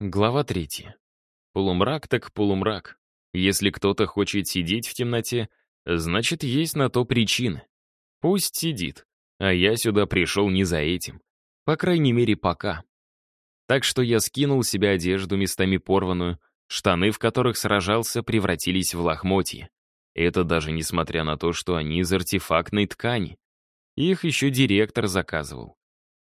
Глава третья. Полумрак так полумрак. Если кто-то хочет сидеть в темноте, значит, есть на то причины. Пусть сидит, а я сюда пришел не за этим. По крайней мере, пока. Так что я скинул себе одежду, местами порванную, штаны, в которых сражался, превратились в лохмотья. Это даже несмотря на то, что они из артефактной ткани. Их еще директор заказывал.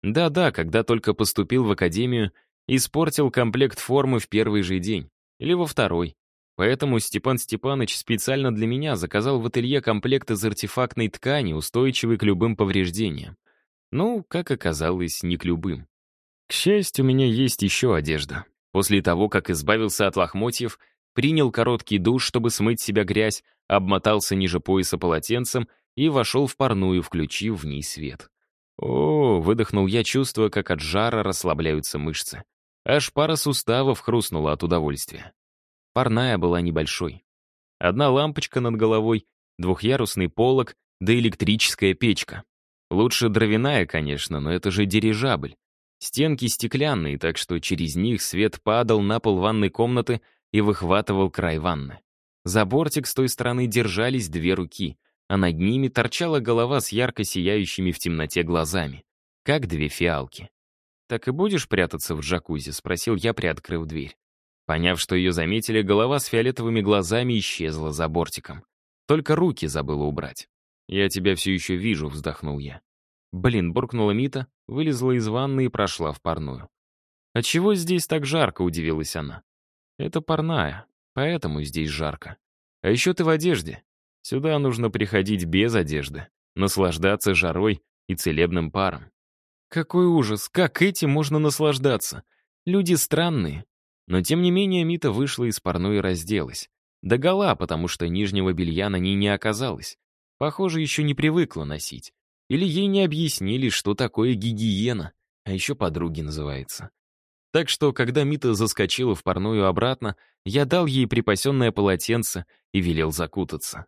Да-да, когда только поступил в академию, Испортил комплект формы в первый же день. Или во второй. Поэтому Степан Степанович специально для меня заказал в ателье комплект из артефактной ткани, устойчивый к любым повреждениям. Ну, как оказалось, не к любым. К счастью, у меня есть еще одежда. После того, как избавился от лохмотьев, принял короткий душ, чтобы смыть себя грязь, обмотался ниже пояса полотенцем и вошел в парную, включив в ней свет. О, выдохнул я, чувствуя, как от жара расслабляются мышцы. Аж пара суставов хрустнула от удовольствия. Парная была небольшой. Одна лампочка над головой, двухъярусный полог, да электрическая печка. Лучше дровяная, конечно, но это же дирижабль. Стенки стеклянные, так что через них свет падал на пол ванной комнаты и выхватывал край ванны. За бортик с той стороны держались две руки, а над ними торчала голова с ярко сияющими в темноте глазами, как две фиалки. «Так и будешь прятаться в джакузи?» — спросил я, приоткрыв дверь. Поняв, что ее заметили, голова с фиолетовыми глазами исчезла за бортиком. Только руки забыла убрать. «Я тебя все еще вижу», — вздохнул я. Блин, буркнула Мита, вылезла из ванны и прошла в парную. «А чего здесь так жарко?» — удивилась она. «Это парная, поэтому здесь жарко. А еще ты в одежде. Сюда нужно приходить без одежды, наслаждаться жарой и целебным паром. Какой ужас, как этим можно наслаждаться? Люди странные. Но тем не менее Мита вышла из парной и разделась. Догола, потому что нижнего белья на ней не оказалось. Похоже, еще не привыкла носить. Или ей не объяснили, что такое гигиена, а еще подруги называется. Так что, когда Мита заскочила в парную обратно, я дал ей припасенное полотенце и велел закутаться.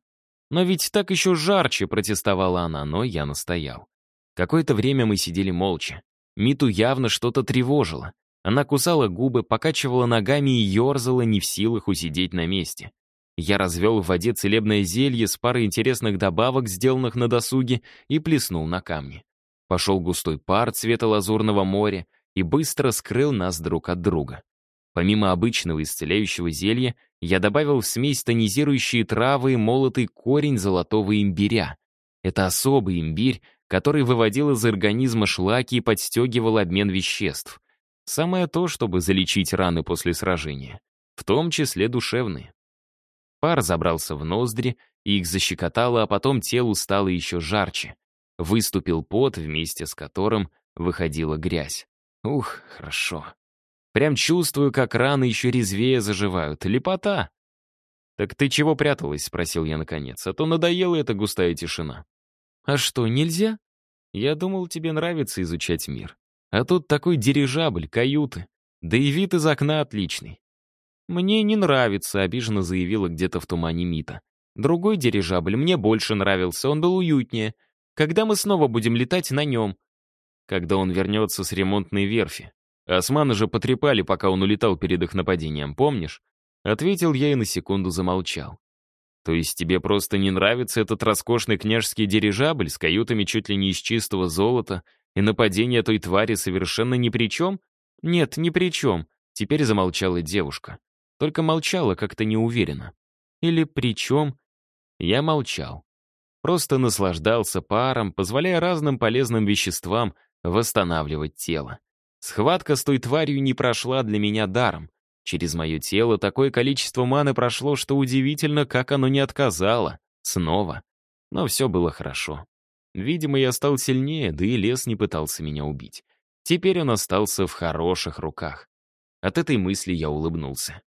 «Но ведь так еще жарче», — протестовала она, но я настоял. Какое-то время мы сидели молча. Миту явно что-то тревожило. Она кусала губы, покачивала ногами и ерзала, не в силах усидеть на месте. Я развел в воде целебное зелье с парой интересных добавок, сделанных на досуге, и плеснул на камни. Пошел густой пар цвета лазурного моря и быстро скрыл нас друг от друга. Помимо обычного исцеляющего зелья, я добавил в смесь тонизирующие травы и молотый корень золотого имбиря. Это особый имбирь, который выводил из организма шлаки и подстегивал обмен веществ. Самое то, чтобы залечить раны после сражения, в том числе душевные. Пар забрался в ноздри, и их защекотало, а потом телу стало еще жарче. Выступил пот, вместе с которым выходила грязь. Ух, хорошо. Прям чувствую, как раны еще резвее заживают. Лепота. «Так ты чего пряталась?» — спросил я наконец. «А то надоела эта густая тишина». «А что, нельзя?» «Я думал, тебе нравится изучать мир. А тут такой дирижабль, каюты. Да и вид из окна отличный». «Мне не нравится», — обиженно заявила где-то в тумане Мита. «Другой дирижабль мне больше нравился, он был уютнее. Когда мы снова будем летать на нем?» «Когда он вернется с ремонтной верфи. Османы же потрепали, пока он улетал перед их нападением, помнишь?» Ответил я и на секунду замолчал. То есть тебе просто не нравится этот роскошный княжеский дирижабль с каютами чуть ли не из чистого золота, и нападение той твари совершенно ни при чем? Нет, ни при чем. Теперь замолчала девушка. Только молчала как-то неуверенно. Или при чем? Я молчал. Просто наслаждался паром, позволяя разным полезным веществам восстанавливать тело. Схватка с той тварью не прошла для меня даром. Через мое тело такое количество маны прошло, что удивительно, как оно не отказало. Снова. Но все было хорошо. Видимо, я стал сильнее, да и лес не пытался меня убить. Теперь он остался в хороших руках. От этой мысли я улыбнулся.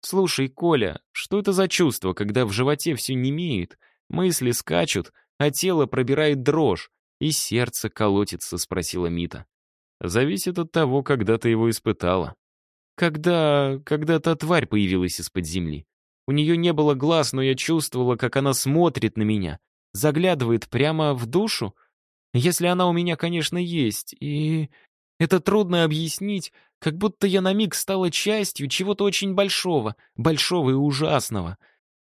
«Слушай, Коля, что это за чувство, когда в животе все немеет, мысли скачут, а тело пробирает дрожь, и сердце колотится?» — спросила Мита. «Зависит от того, когда ты его испытала», когда... когда та тварь появилась из-под земли. У нее не было глаз, но я чувствовала, как она смотрит на меня, заглядывает прямо в душу. Если она у меня, конечно, есть, и... Это трудно объяснить, Как будто я на миг стала частью чего-то очень большого, большого и ужасного.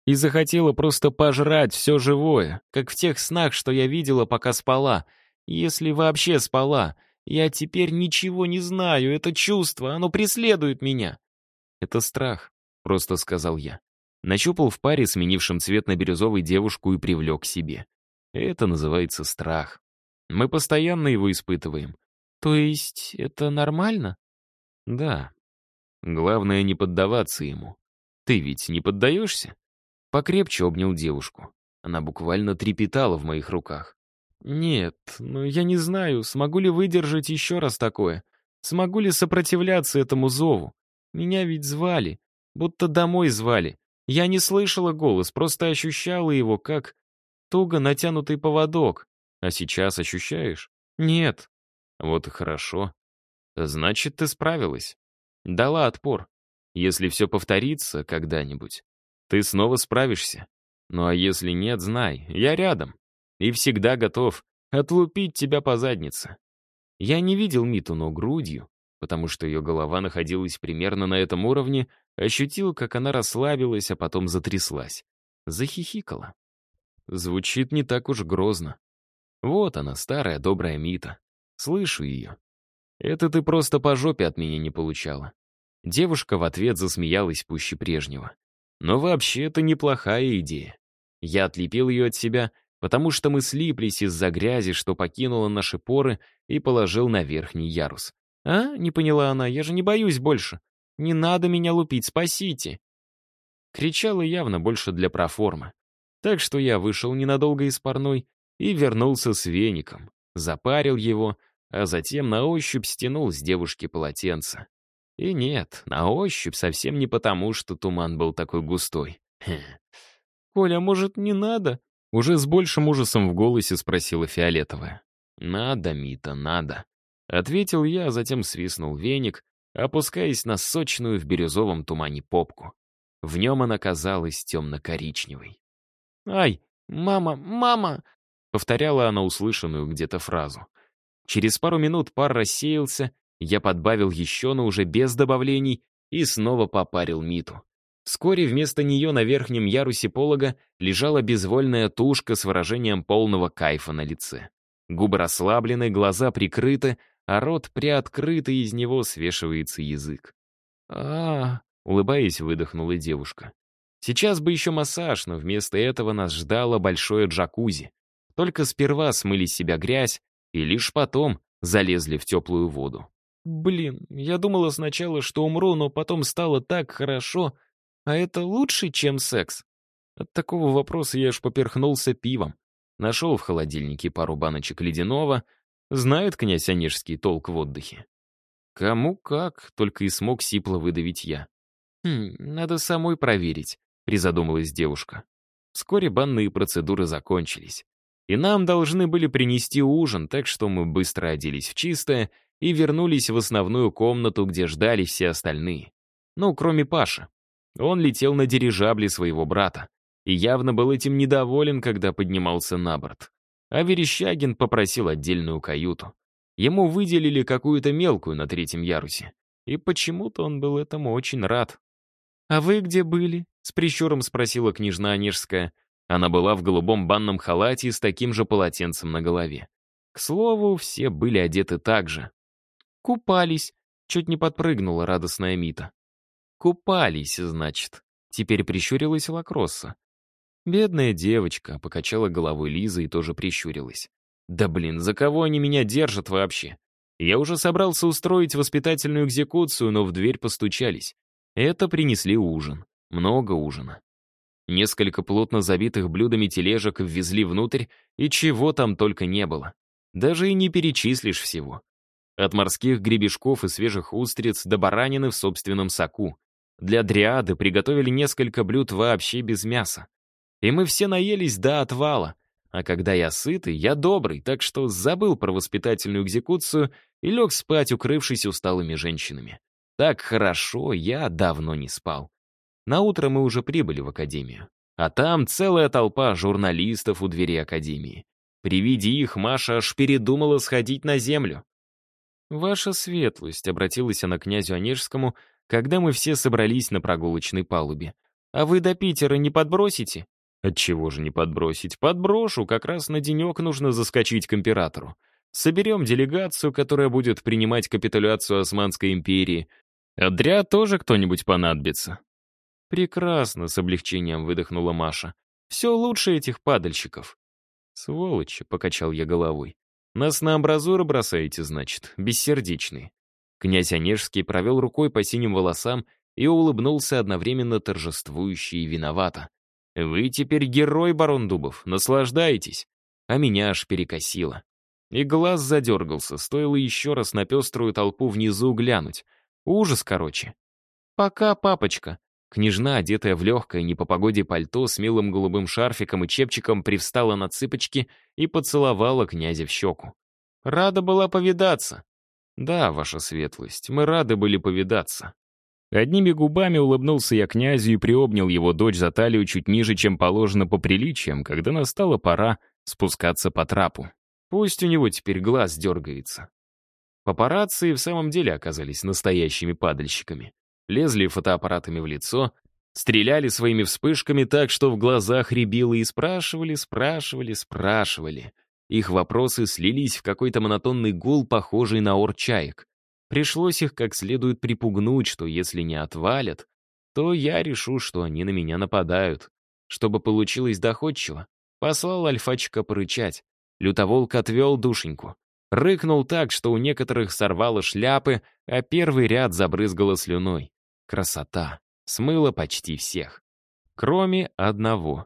И захотела просто пожрать все живое, как в тех снах, что я видела, пока спала. Если вообще спала. Я теперь ничего не знаю, это чувство, оно преследует меня. Это страх, просто сказал я. Нащупал в паре, сменившем цвет на бирюзовый девушку и привлек к себе. Это называется страх. Мы постоянно его испытываем. То есть это нормально? Да. Главное не поддаваться ему. Ты ведь не поддаешься? Покрепче обнял девушку. Она буквально трепетала в моих руках. Нет, но я не знаю, смогу ли выдержать еще раз такое. Смогу ли сопротивляться этому зову? Меня ведь звали, будто домой звали. Я не слышала голос, просто ощущала его, как туго натянутый поводок. А сейчас ощущаешь? Нет. Вот и хорошо. Значит, ты справилась. Дала отпор. Если все повторится когда-нибудь, ты снова справишься. Ну а если нет, знай, я рядом. И всегда готов отлупить тебя по заднице. Я не видел Миту, но грудью, потому что ее голова находилась примерно на этом уровне, ощутил, как она расслабилась, а потом затряслась. Захихикала. Звучит не так уж грозно. Вот она, старая добрая Мита. Слышу ее. Это ты просто по жопе от меня не получала. Девушка в ответ засмеялась пуще прежнего. Но вообще это неплохая идея. Я отлепил ее от себя, потому что мы слиплись из-за грязи, что покинула наши поры, и положил на верхний ярус. «А?» — не поняла она. «Я же не боюсь больше. Не надо меня лупить, спасите!» Кричала явно больше для проформы. Так что я вышел ненадолго из парной и вернулся с веником, запарил его, а затем на ощупь стянул с девушки полотенце. И нет, на ощупь совсем не потому, что туман был такой густой. «Коля, может, не надо?» Уже с большим ужасом в голосе спросила Фиолетовая. «Надо, Мита, надо», — ответил я, а затем свистнул веник, опускаясь на сочную в бирюзовом тумане попку. В нем она казалась темно-коричневой. «Ай, мама, мама!» Повторяла она услышанную где-то фразу. Через пару минут пар рассеялся, я подбавил еще, но уже без добавлений, и снова попарил Миту. Вскоре вместо нее на верхнем ярусе полога лежала безвольная тушка с выражением полного кайфа на лице. Губы расслаблены, глаза прикрыты, а рот приоткрыт, и из него свешивается язык. а, улыбаясь, выдохнула девушка. Сейчас бы еще массаж, но вместо этого нас ждало большое джакузи. Только сперва смыли с себя грязь, и лишь потом залезли в теплую воду. «Блин, я думала сначала, что умру, но потом стало так хорошо. А это лучше, чем секс?» От такого вопроса я аж поперхнулся пивом. Нашел в холодильнике пару баночек ледяного. Знает князь Онежский толк в отдыхе. Кому как, только и смог сипло выдавить я. «Хм, надо самой проверить», — призадумалась девушка. Вскоре банные процедуры закончились. И нам должны были принести ужин, так что мы быстро оделись в чистое и вернулись в основную комнату, где ждали все остальные. Ну, кроме Паши. Он летел на дирижабле своего брата и явно был этим недоволен, когда поднимался на борт. А Верещагин попросил отдельную каюту. Ему выделили какую-то мелкую на третьем ярусе. И почему-то он был этому очень рад. «А вы где были?» — с прищуром спросила княжна Онежская. Она была в голубом банном халате с таким же полотенцем на голове. К слову, все были одеты так же. «Купались», — чуть не подпрыгнула радостная Мита. «Купались, значит», — теперь прищурилась Лакросса. «Бедная девочка», — покачала головой Лиза и тоже прищурилась. «Да блин, за кого они меня держат вообще? Я уже собрался устроить воспитательную экзекуцию, но в дверь постучались. Это принесли ужин. Много ужина. Несколько плотно забитых блюдами тележек ввезли внутрь, и чего там только не было. Даже и не перечислишь всего. От морских гребешков и свежих устриц до баранины в собственном соку. Для дриады приготовили несколько блюд вообще без мяса. И мы все наелись до отвала. А когда я сытый, я добрый, так что забыл про воспитательную экзекуцию и лег спать, укрывшись усталыми женщинами. Так хорошо я давно не спал. На утро мы уже прибыли в академию. А там целая толпа журналистов у двери академии. При виде их Маша аж передумала сходить на землю. «Ваша светлость», — обратилась она к князю Онежскому, когда мы все собрались на прогулочной палубе. «А вы до Питера не подбросите?» «Отчего же не подбросить? Подброшу, как раз на денек нужно заскочить к императору. Соберем делегацию, которая будет принимать капитуляцию Османской империи. Отряд тоже кто-нибудь понадобится». «Прекрасно», — с облегчением выдохнула Маша. «Все лучше этих падальщиков». «Сволочи», — покачал я головой. «Нас на амбразуры бросаете, значит, бессердечные». Князь Онежский провел рукой по синим волосам и улыбнулся одновременно торжествующе и виновато. «Вы теперь герой, барон Дубов, наслаждайтесь!» А меня аж перекосило. И глаз задергался, стоило еще раз на пеструю толпу внизу глянуть. Ужас, короче. «Пока, папочка», Княжна, одетая в легкое, не по погоде пальто, с милым голубым шарфиком и чепчиком, привстала на цыпочки и поцеловала князя в щеку. «Рада была повидаться». «Да, ваша светлость, мы рады были повидаться». Одними губами улыбнулся я князю и приобнял его дочь за талию чуть ниже, чем положено по приличиям, когда настала пора спускаться по трапу. Пусть у него теперь глаз дергается. Папарацци в самом деле оказались настоящими падальщиками лезли фотоаппаратами в лицо, стреляли своими вспышками так, что в глазах рябило, и спрашивали, спрашивали, спрашивали. Их вопросы слились в какой-то монотонный гул, похожий на ор чаек. Пришлось их как следует припугнуть, что если не отвалят, то я решу, что они на меня нападают. Чтобы получилось доходчиво, послал альфачика порычать. Лютоволк отвел душеньку. Рыкнул так, что у некоторых сорвало шляпы, а первый ряд забрызгало слюной. Красота. Смыло почти всех. Кроме одного.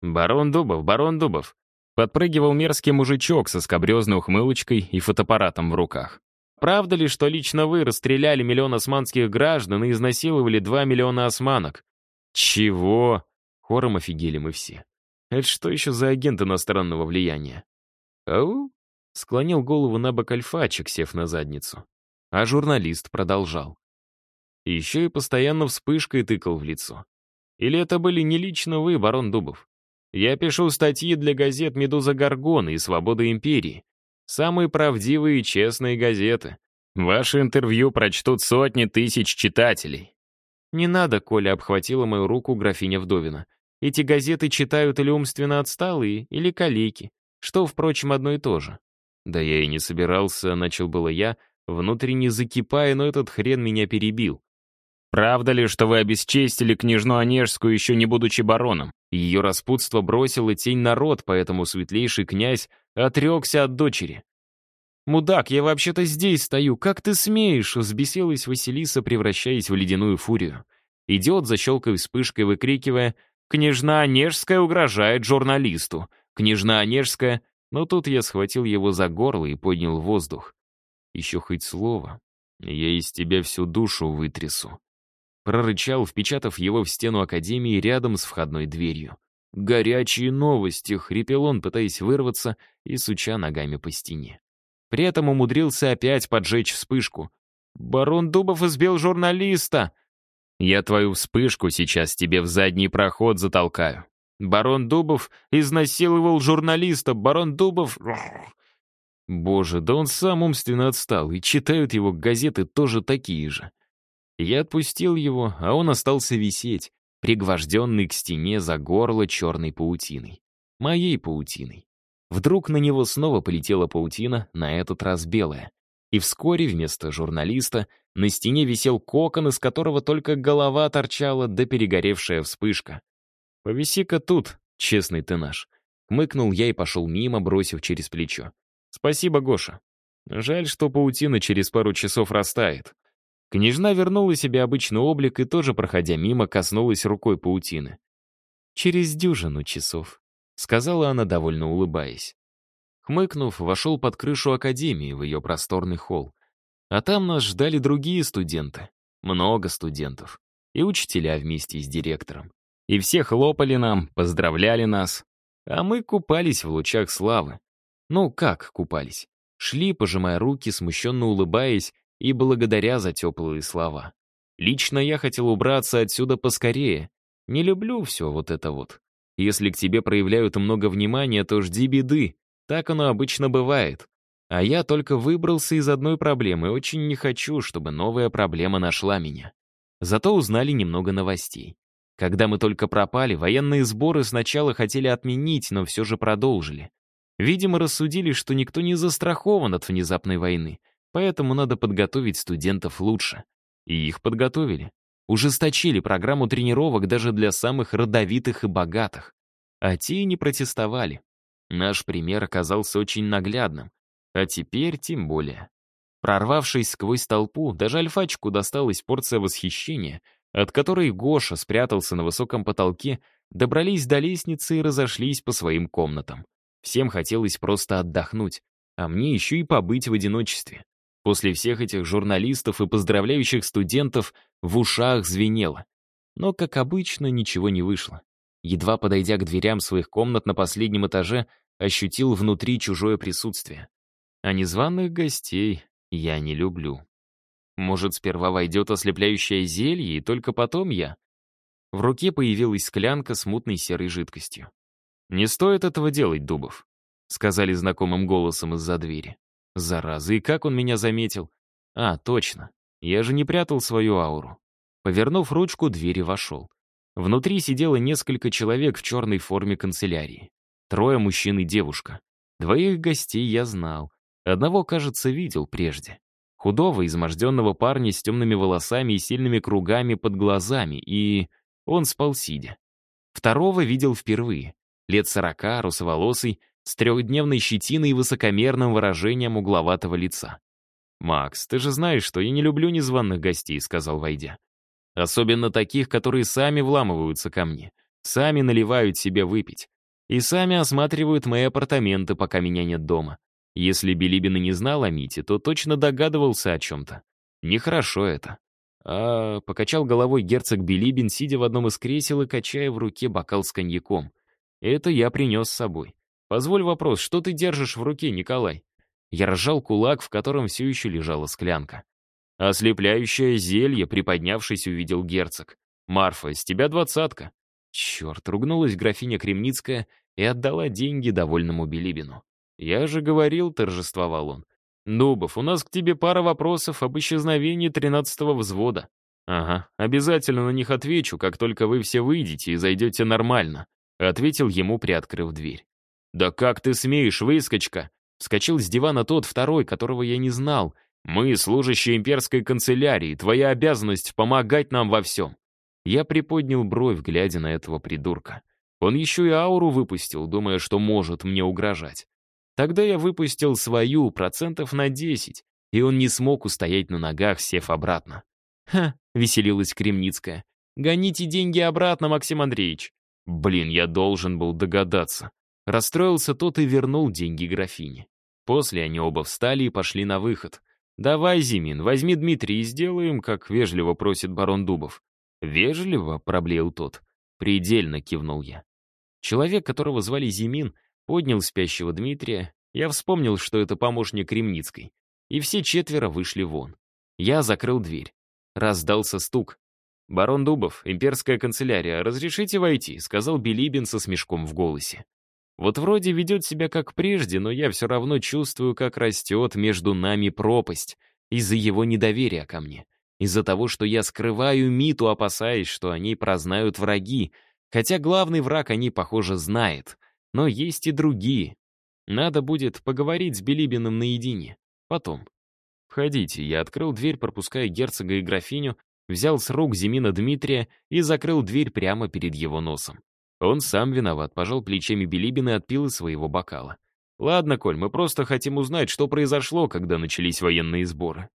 «Барон Дубов, барон Дубов!» Подпрыгивал мерзкий мужичок со скобрезной ухмылочкой и фотоаппаратом в руках. «Правда ли, что лично вы расстреляли миллион османских граждан и изнасиловали два миллиона османок?» «Чего?» Хором офигели мы все. «Это что еще за агент иностранного влияния?» «Ау?» Склонил голову на бок альфачик, сев на задницу. А журналист продолжал. Еще и постоянно вспышкой тыкал в лицо. Или это были не лично вы, барон Дубов? Я пишу статьи для газет «Медуза Гаргона» и «Свобода империи». Самые правдивые и честные газеты. Ваши интервью прочтут сотни тысяч читателей. Не надо, Коля обхватила мою руку графиня Вдовина. Эти газеты читают или умственно отсталые, или калеки, что, впрочем, одно и то же. Да я и не собирался, начал было я, внутренне закипая, но этот хрен меня перебил. Правда ли, что вы обесчестили княжну Онежскую, еще не будучи бароном? Ее распутство бросило тень народ, поэтому светлейший князь отрекся от дочери. «Мудак, я вообще-то здесь стою, как ты смеешь?» — взбесилась Василиса, превращаясь в ледяную фурию. Идиот, защелкой вспышкой, выкрикивая «Княжна Онежская угрожает журналисту! Княжна Онежская...» Но тут я схватил его за горло и поднял воздух. «Еще хоть слово, я из тебя всю душу вытрясу». Прорычал, впечатав его в стену Академии рядом с входной дверью. «Горячие новости!» — хрипел он, пытаясь вырваться и суча ногами по стене. При этом умудрился опять поджечь вспышку. «Барон Дубов избил журналиста!» «Я твою вспышку сейчас тебе в задний проход затолкаю. Барон Дубов изнасиловал журналиста. Барон Дубов...» Боже, да он сам умственно отстал, и читают его газеты тоже такие же. Я отпустил его, а он остался висеть, пригвожденный к стене за горло черной паутиной. Моей паутиной. Вдруг на него снова полетела паутина, на этот раз белая. И вскоре вместо журналиста на стене висел кокон, из которого только голова торчала, да перегоревшая вспышка. «Повиси-ка тут, честный ты наш», — хмыкнул я и пошел мимо, бросив через плечо. «Спасибо, Гоша. Жаль, что паутина через пару часов растает. Княжна вернула себе обычный облик и тоже, проходя мимо, коснулась рукой паутины. «Через дюжину часов», — сказала она, довольно улыбаясь. Хмыкнув, вошел под крышу академии в ее просторный холл. А там нас ждали другие студенты. Много студентов. И учителя вместе с директором. И все хлопали нам, поздравляли нас. А мы купались в лучах славы. Ну, как купались? Шли, пожимая руки, смущенно улыбаясь и благодаря за теплые слова. Лично я хотел убраться отсюда поскорее. Не люблю все вот это вот. Если к тебе проявляют много внимания, то жди беды. Так оно обычно бывает. А я только выбрался из одной проблемы, очень не хочу, чтобы новая проблема нашла меня. Зато узнали немного новостей. Когда мы только пропали, военные сборы сначала хотели отменить, но все же продолжили. Видимо, рассудили, что никто не застрахован от внезапной войны, поэтому надо подготовить студентов лучше. И их подготовили. Ужесточили программу тренировок даже для самых родовитых и богатых. А те и не протестовали. Наш пример оказался очень наглядным. А теперь тем более. Прорвавшись сквозь толпу, даже альфачку досталась порция восхищения, от которой Гоша спрятался на высоком потолке, добрались до лестницы и разошлись по своим комнатам. Всем хотелось просто отдохнуть, а мне еще и побыть в одиночестве. После всех этих журналистов и поздравляющих студентов в ушах звенело. Но, как обычно, ничего не вышло. Едва подойдя к дверям своих комнат на последнем этаже, ощутил внутри чужое присутствие. А незваных гостей я не люблю. Может, сперва войдет ослепляющее зелье, и только потом я? В руке появилась склянка с мутной серой жидкостью. «Не стоит этого делать, Дубов», — сказали знакомым голосом из-за двери. «Зараза, и как он меня заметил? А, точно, я же не прятал свою ауру». Повернув ручку, двери вошел. Внутри сидело несколько человек в черной форме канцелярии. Трое мужчин и девушка. Двоих гостей я знал. Одного, кажется, видел прежде. Худого, изможденного парня с темными волосами и сильными кругами под глазами, и... он спал сидя. Второго видел впервые. Лет сорока, русоволосый, с трехдневной щетиной и высокомерным выражением угловатого лица. «Макс, ты же знаешь, что я не люблю незваных гостей», — сказал, войдя. «Особенно таких, которые сами вламываются ко мне, сами наливают себе выпить и сами осматривают мои апартаменты, пока меня нет дома. Если Билибин и не знал о Мите, то точно догадывался о чем-то. Нехорошо это. А покачал головой герцог Билибин, сидя в одном из кресел и качая в руке бокал с коньяком. Это я принес с собой. Позволь вопрос, что ты держишь в руке, Николай? Я разжал кулак, в котором все еще лежала склянка. Ослепляющее зелье, приподнявшись, увидел герцог. «Марфа, с тебя двадцатка». Черт, ругнулась графиня Кремницкая и отдала деньги довольному Билибину. «Я же говорил», — торжествовал он. «Дубов, у нас к тебе пара вопросов об исчезновении тринадцатого взвода». «Ага, обязательно на них отвечу, как только вы все выйдете и зайдете нормально», — ответил ему, приоткрыв дверь. «Да как ты смеешь, выскочка?» Вскочил с дивана тот второй, которого я не знал. «Мы, служащие имперской канцелярии, твоя обязанность помогать нам во всем». Я приподнял бровь, глядя на этого придурка. Он еще и ауру выпустил, думая, что может мне угрожать. Тогда я выпустил свою процентов на 10, и он не смог устоять на ногах, сев обратно. «Ха!» — веселилась Кремницкая. «Гоните деньги обратно, Максим Андреевич!» Блин, я должен был догадаться. Расстроился тот и вернул деньги графине. После они оба встали и пошли на выход. «Давай, Зимин, возьми Дмитрия и сделаем, как вежливо просит барон Дубов». «Вежливо?» — проблеял тот. «Предельно», — кивнул я. Человек, которого звали Зимин, Поднял спящего Дмитрия. Я вспомнил, что это помощник Кремницкой. И все четверо вышли вон. Я закрыл дверь. Раздался стук. «Барон Дубов, имперская канцелярия, разрешите войти?» — сказал Билибин со смешком в голосе. Вот вроде ведет себя как прежде, но я все равно чувствую, как растет между нами пропасть из-за его недоверия ко мне. Из-за того, что я скрываю Миту, опасаясь, что они прознают враги, хотя главный враг они, похоже, знает. Но есть и другие. Надо будет поговорить с Билибиным наедине. Потом. «Входите». Я открыл дверь, пропуская герцога и графиню, взял с рук Зимина Дмитрия и закрыл дверь прямо перед его носом. Он сам виноват, пожал плечами Билибин и отпил из своего бокала. «Ладно, Коль, мы просто хотим узнать, что произошло, когда начались военные сборы».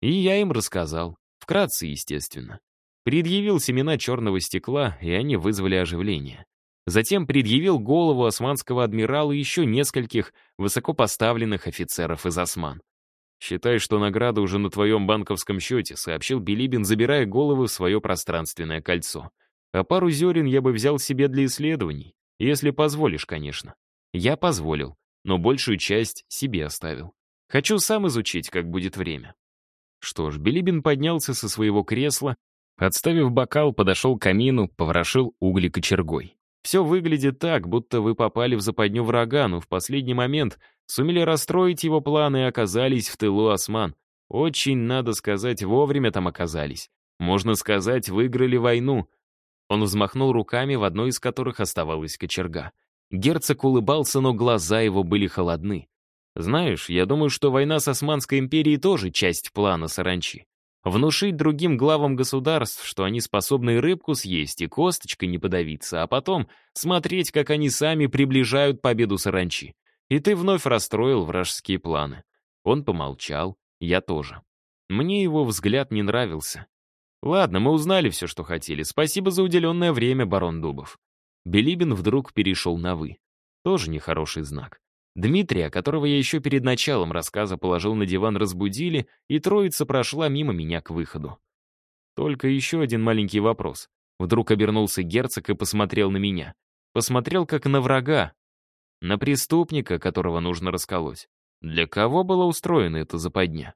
И я им рассказал. Вкратце, естественно. Предъявил семена черного стекла, и они вызвали оживление. Затем предъявил голову османского адмирала и еще нескольких высокопоставленных офицеров из осман. «Считай, что награда уже на твоем банковском счете», сообщил Билибин, забирая головы в свое пространственное кольцо. «А пару зерен я бы взял себе для исследований, если позволишь, конечно». Я позволил, но большую часть себе оставил. Хочу сам изучить, как будет время. Что ж, Билибин поднялся со своего кресла, отставив бокал, подошел к камину, поворошил угли кочергой. Все выглядит так, будто вы попали в западню врага, но в последний момент Сумели расстроить его планы и оказались в тылу осман. Очень, надо сказать, вовремя там оказались. Можно сказать, выиграли войну. Он взмахнул руками, в одной из которых оставалась кочерга. Герцог улыбался, но глаза его были холодны. Знаешь, я думаю, что война с Османской империей тоже часть плана саранчи. Внушить другим главам государств, что они способны рыбку съесть и косточкой не подавиться, а потом смотреть, как они сами приближают победу саранчи. И ты вновь расстроил вражеские планы. Он помолчал, я тоже. Мне его взгляд не нравился. Ладно, мы узнали все, что хотели. Спасибо за уделенное время, барон Дубов. Белибин вдруг перешел на «вы». Тоже нехороший знак. Дмитрия, которого я еще перед началом рассказа положил на диван, разбудили, и троица прошла мимо меня к выходу. Только еще один маленький вопрос. Вдруг обернулся герцог и посмотрел на меня. Посмотрел как на врага. На преступника, которого нужно расколоть. Для кого была устроена эта западня?